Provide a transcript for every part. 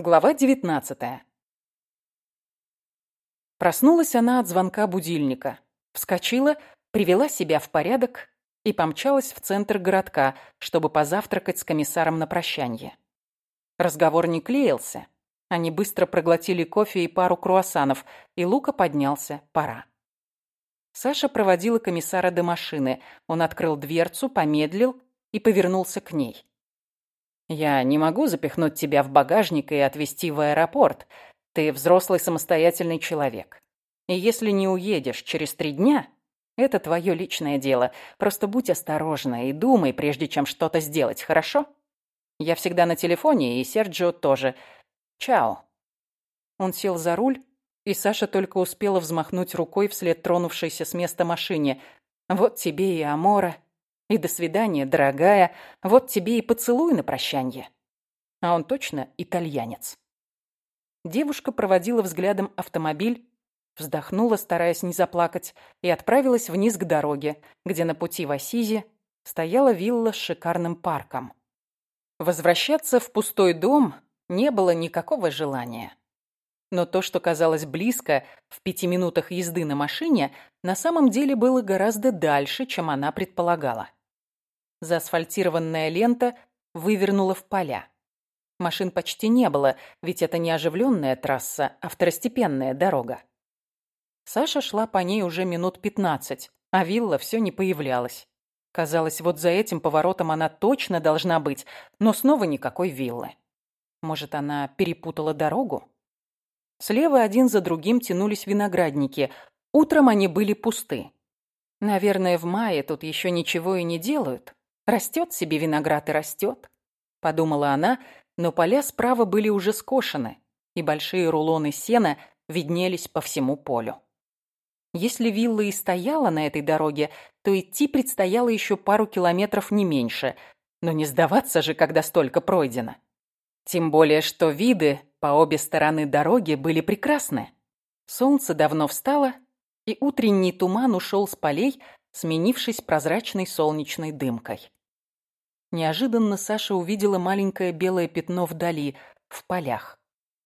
Глава 19 Проснулась она от звонка будильника. Вскочила, привела себя в порядок и помчалась в центр городка, чтобы позавтракать с комиссаром на прощанье. Разговор не клеился. Они быстро проглотили кофе и пару круассанов, и Лука поднялся. Пора. Саша проводила комиссара до машины. Он открыл дверцу, помедлил и повернулся к ней. «Я не могу запихнуть тебя в багажник и отвезти в аэропорт. Ты взрослый самостоятельный человек. И если не уедешь через три дня, это твое личное дело. Просто будь осторожна и думай, прежде чем что-то сделать, хорошо? Я всегда на телефоне, и Серджио тоже. Чао». Он сел за руль, и Саша только успела взмахнуть рукой вслед тронувшейся с места машине. «Вот тебе и Амора, и до свидания, дорогая. Вот тебе и поцелуй на прощанье». А он точно итальянец. Девушка проводила взглядом автомобиль, вздохнула, стараясь не заплакать, и отправилась вниз к дороге, где на пути в Асизи стояла вилла с шикарным парком. Возвращаться в пустой дом не было никакого желания. Но то, что казалось близко, в пяти минутах езды на машине, на самом деле было гораздо дальше, чем она предполагала. Заасфальтированная лента вывернула в поля. Машин почти не было, ведь это не оживленная трасса, а второстепенная дорога. Саша шла по ней уже минут пятнадцать, а вилла все не появлялась. Казалось, вот за этим поворотом она точно должна быть, но снова никакой виллы. Может, она перепутала дорогу? Слева один за другим тянулись виноградники. Утром они были пусты. Наверное, в мае тут еще ничего и не делают. Растет себе виноград и растет. Подумала она, но поля справа были уже скошены, и большие рулоны сена виднелись по всему полю. Если вилла и стояла на этой дороге, то идти предстояло еще пару километров не меньше, но не сдаваться же, когда столько пройдено. Тем более, что виды по обе стороны дороги были прекрасны. Солнце давно встало, и утренний туман ушел с полей, сменившись прозрачной солнечной дымкой. Неожиданно Саша увидела маленькое белое пятно вдали, в полях.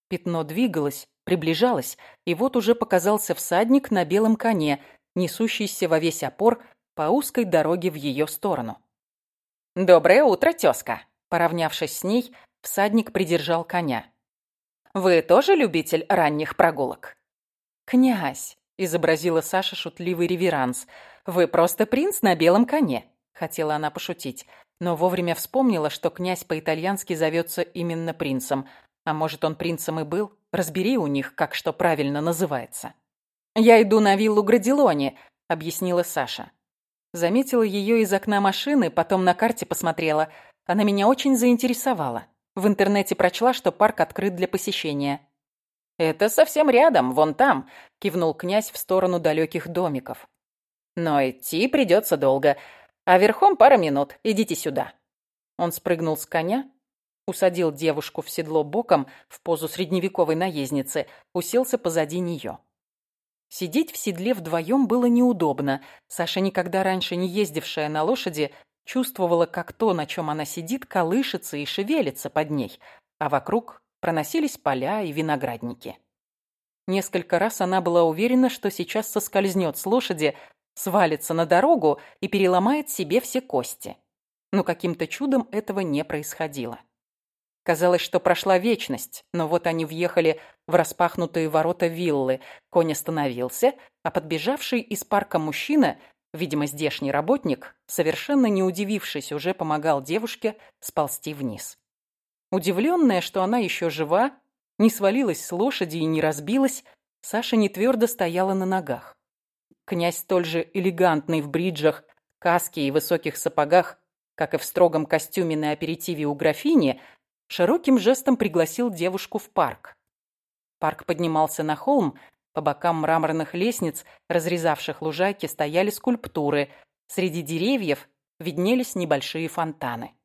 Пятно двигалось, приближалось, и вот уже показался всадник на белом коне, несущийся во весь опор по узкой дороге в ее сторону. «Доброе утро, тезка!» Поравнявшись с ней, всадник придержал коня. «Вы тоже любитель ранних прогулок?» «Князь!» — изобразила Саша шутливый реверанс. «Вы просто принц на белом коне!» — хотела она пошутить но вовремя вспомнила, что князь по-итальянски зовется именно принцем. А может, он принцем и был? Разбери у них, как что правильно называется. «Я иду на виллу Градилони», — объяснила Саша. Заметила ее из окна машины, потом на карте посмотрела. Она меня очень заинтересовала. В интернете прочла, что парк открыт для посещения. «Это совсем рядом, вон там», — кивнул князь в сторону далеких домиков. «Но идти придется долго. А верхом пара минут. Идите сюда». Он спрыгнул с коня, усадил девушку в седло боком в позу средневековой наездницы, уселся позади нее. Сидеть в седле вдвоем было неудобно. Саша, никогда раньше не ездившая на лошади, чувствовала, как то, на чем она сидит, колышется и шевелится под ней, а вокруг проносились поля и виноградники. Несколько раз она была уверена, что сейчас соскользнет с лошади, свалится на дорогу и переломает себе все кости. Но каким-то чудом этого не происходило. Казалось, что прошла вечность, но вот они въехали в распахнутые ворота виллы. Конь остановился, а подбежавший из парка мужчина, видимо, здешний работник, совершенно не удивившись, уже помогал девушке сползти вниз. Удивленная, что она еще жива, не свалилась с лошади и не разбилась, Саша не твердо стояла на ногах. Князь столь же элегантный в бриджах, каске и высоких сапогах, как и в строгом костюме на аперитиве у графини, широким жестом пригласил девушку в парк. Парк поднимался на холм, по бокам мраморных лестниц, разрезавших лужайки, стояли скульптуры, среди деревьев виднелись небольшие фонтаны.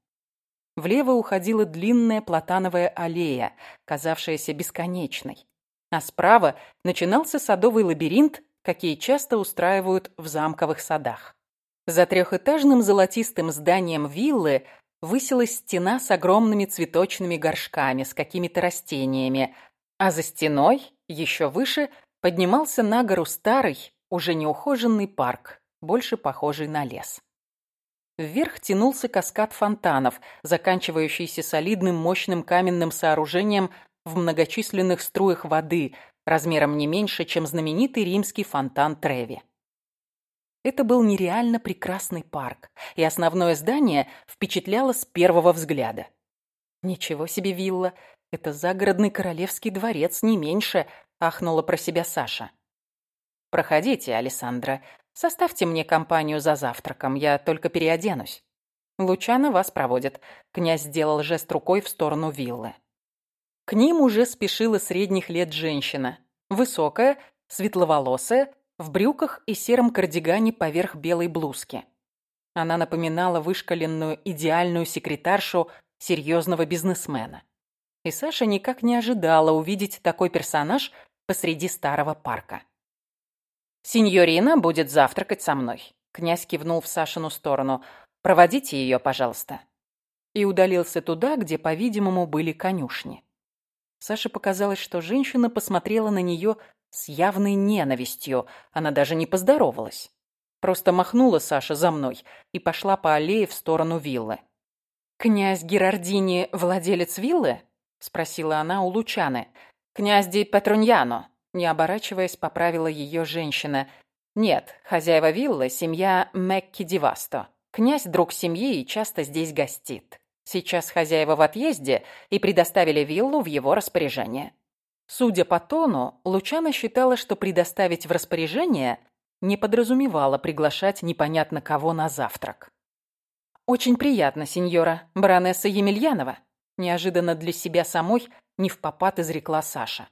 Влево уходила длинная платановая аллея, казавшаяся бесконечной, а справа начинался садовый лабиринт какие часто устраивают в замковых садах. За трехэтажным золотистым зданием виллы высилась стена с огромными цветочными горшками, с какими-то растениями, а за стеной, еще выше, поднимался на гору старый, уже неухоженный парк, больше похожий на лес. Вверх тянулся каскад фонтанов, заканчивающийся солидным мощным каменным сооружением в многочисленных струях воды, размером не меньше, чем знаменитый римский фонтан Треви. Это был нереально прекрасный парк, и основное здание впечатляло с первого взгляда. «Ничего себе вилла! Это загородный королевский дворец, не меньше!» — ахнула про себя Саша. «Проходите, Александра. Составьте мне компанию за завтраком, я только переоденусь. Лучано вас проводит». Князь сделал жест рукой в сторону виллы. К ним уже спешила средних лет женщина. Высокая, светловолосая, в брюках и сером кардигане поверх белой блузки. Она напоминала вышкаленную идеальную секретаршу серьезного бизнесмена. И Саша никак не ожидала увидеть такой персонаж посреди старого парка. «Синьорина будет завтракать со мной», — князь кивнул в Сашину сторону. «Проводите ее, пожалуйста». И удалился туда, где, по-видимому, были конюшни. Саше показалось, что женщина посмотрела на нее с явной ненавистью. Она даже не поздоровалась. Просто махнула Саша за мной и пошла по аллее в сторону виллы. «Князь Герардини – владелец виллы?» – спросила она у Лучаны. «Князь Ди Петруньяно», – не оборачиваясь, поправила ее женщина. «Нет, хозяева виллы – семья Мекки Дивасто. Князь – друг семьи и часто здесь гостит. Сейчас хозяева в отъезде и предоставили виллу в его распоряжение. Судя по тону, Лучана считала, что предоставить в распоряжение не подразумевало приглашать непонятно кого на завтрак. «Очень приятно, сеньора, баронесса Емельянова», неожиданно для себя самой не в попад изрекла Саша.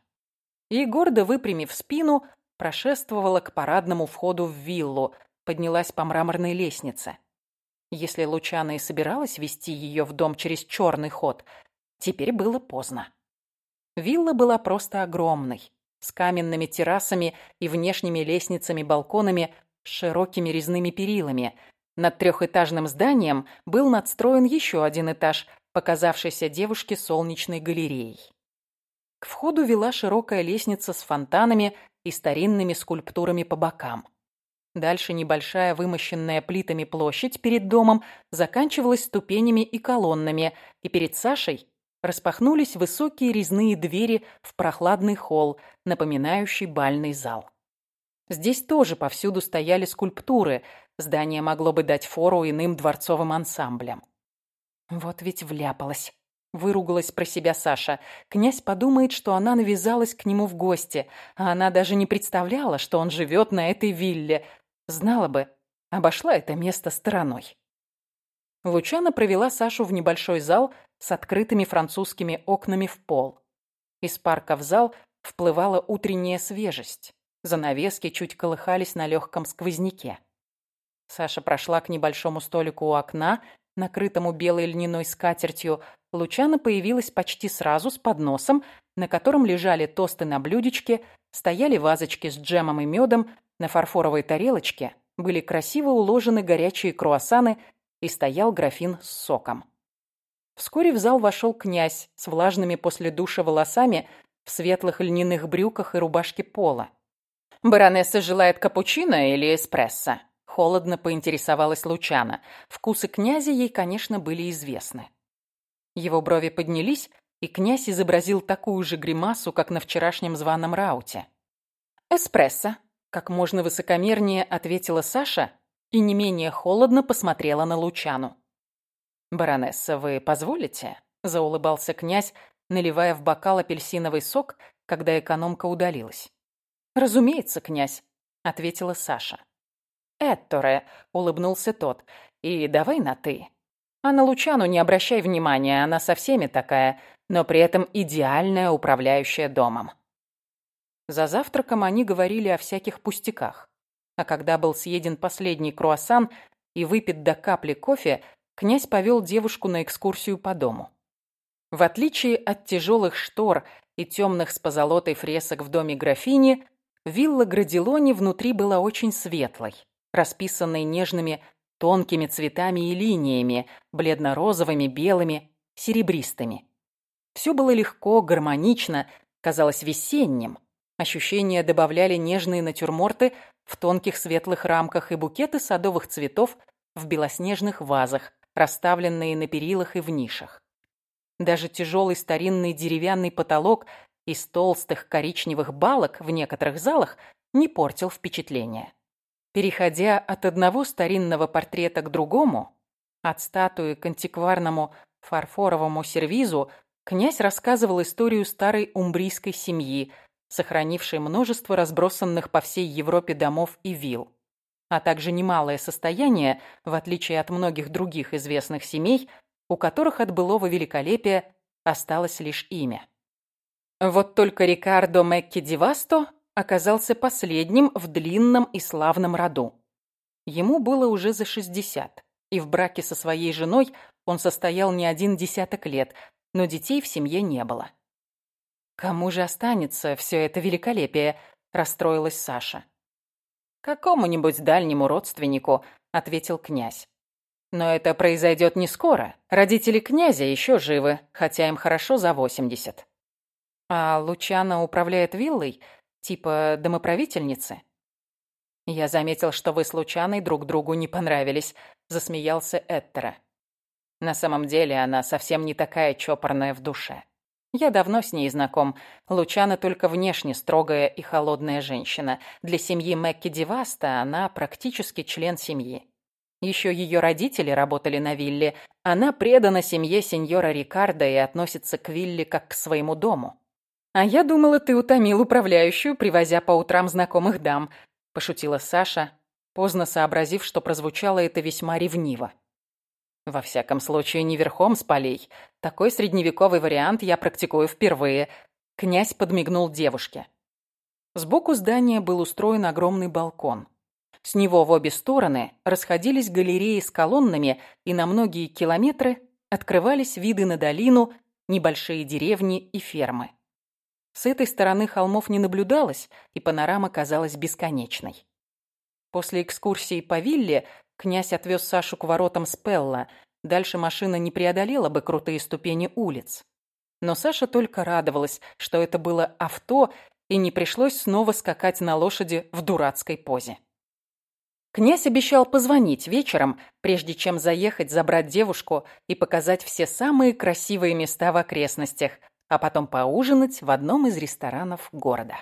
И, гордо выпрямив спину, прошествовала к парадному входу в виллу, поднялась по мраморной лестнице. Если Лучана и собиралась вести ее в дом через черный ход, теперь было поздно. Вилла была просто огромной, с каменными террасами и внешними лестницами-балконами с широкими резными перилами. Над трехэтажным зданием был надстроен еще один этаж, показавшийся девушке солнечной галереей. К входу вела широкая лестница с фонтанами и старинными скульптурами по бокам. Дальше небольшая вымощенная плитами площадь перед домом заканчивалась ступенями и колоннами, и перед Сашей распахнулись высокие резные двери в прохладный холл, напоминающий бальный зал. Здесь тоже повсюду стояли скульптуры, здание могло бы дать фору иным дворцовым ансамблям. Вот ведь вляпалась. Выругалась про себя Саша. Князь подумает, что она навязалась к нему в гости, а она даже не представляла, что он живет на этой вилле. Знала бы, обошла это место стороной. Лучана провела Сашу в небольшой зал с открытыми французскими окнами в пол. Из парка в зал вплывала утренняя свежесть. Занавески чуть колыхались на легком сквозняке. Саша прошла к небольшому столику у окна, накрытому белой льняной скатертью. Лучана появилась почти сразу с подносом, на котором лежали тосты на блюдечке, стояли вазочки с джемом и медом, на фарфоровой тарелочке были красиво уложены горячие круассаны и стоял графин с соком. Вскоре в зал вошел князь с влажными после душа волосами в светлых льняных брюках и рубашке пола. «Баронесса желает капучино или эспрессо?» Холодно поинтересовалась Лучана. Вкусы князя ей, конечно, были известны. Его брови поднялись, и князь изобразил такую же гримасу, как на вчерашнем званом рауте. «Эспрессо», — как можно высокомернее ответила Саша и не менее холодно посмотрела на Лучану. «Баронесса, вы позволите?» – заулыбался князь, наливая в бокал апельсиновый сок, когда экономка удалилась. «Разумеется, князь», – ответила Саша. «Этторе», – улыбнулся тот, – «и давай на «ты». А на Лучану не обращай внимания, она со всеми такая, но при этом идеальная управляющая домом». За завтраком они говорили о всяких пустяках. А когда был съеден последний круассан и выпит до капли кофе, князь повел девушку на экскурсию по дому. В отличие от тяжелых штор и темных с позолотой фресок в доме графини, вилла Градилони внутри была очень светлой, расписанной нежными тонкими цветами и линиями, бледно-розовыми, белыми, серебристыми. Все было легко, гармонично, казалось весенним. Ощущения добавляли нежные натюрморты в тонких светлых рамках и букеты садовых цветов в белоснежных вазах, расставленные на перилах и в нишах. Даже тяжелый старинный деревянный потолок из толстых коричневых балок в некоторых залах не портил впечатление. Переходя от одного старинного портрета к другому, от статуи к антикварному фарфоровому сервизу, князь рассказывал историю старой умбрийской семьи, сохранившей множество разбросанных по всей Европе домов и вилл, а также немалое состояние, в отличие от многих других известных семей, у которых от былого великолепия осталось лишь имя. Вот только Рикардо Мекки Дивасто оказался последним в длинном и славном роду. Ему было уже за 60, и в браке со своей женой он состоял не один десяток лет, но детей в семье не было. «Кому же останется все это великолепие?» – расстроилась Саша. «Какому-нибудь дальнему родственнику», – ответил князь. Но это произойдет не скоро. Родители князя еще живы, хотя им хорошо за 80. А Лучана управляет виллой, типа домоправительницы. Я заметил, что вы с Лучаной друг другу не понравились, засмеялся Эттера. На самом деле она совсем не такая чопорная в душе. Я давно с ней знаком. Лучана только внешне строгая и холодная женщина. Для семьи Мэкки Деваста она практически член семьи. Еще ее родители работали на вилле. Она предана семье сеньора Рикардо и относится к вилле как к своему дому. «А я думала, ты утомил управляющую, привозя по утрам знакомых дам», – пошутила Саша, поздно сообразив, что прозвучало это весьма ревниво. «Во всяком случае, не верхом с полей. Такой средневековый вариант я практикую впервые», – князь подмигнул девушке. Сбоку здания был устроен огромный балкон. С него в обе стороны расходились галереи с колоннами, и на многие километры открывались виды на долину, небольшие деревни и фермы. С этой стороны холмов не наблюдалось, и панорама казалась бесконечной. После экскурсии по вилле князь отвез Сашу к воротам Спелла. Дальше машина не преодолела бы крутые ступени улиц. Но Саша только радовалась, что это было авто, и не пришлось снова скакать на лошади в дурацкой позе. Князь обещал позвонить вечером, прежде чем заехать забрать девушку и показать все самые красивые места в окрестностях, а потом поужинать в одном из ресторанов города.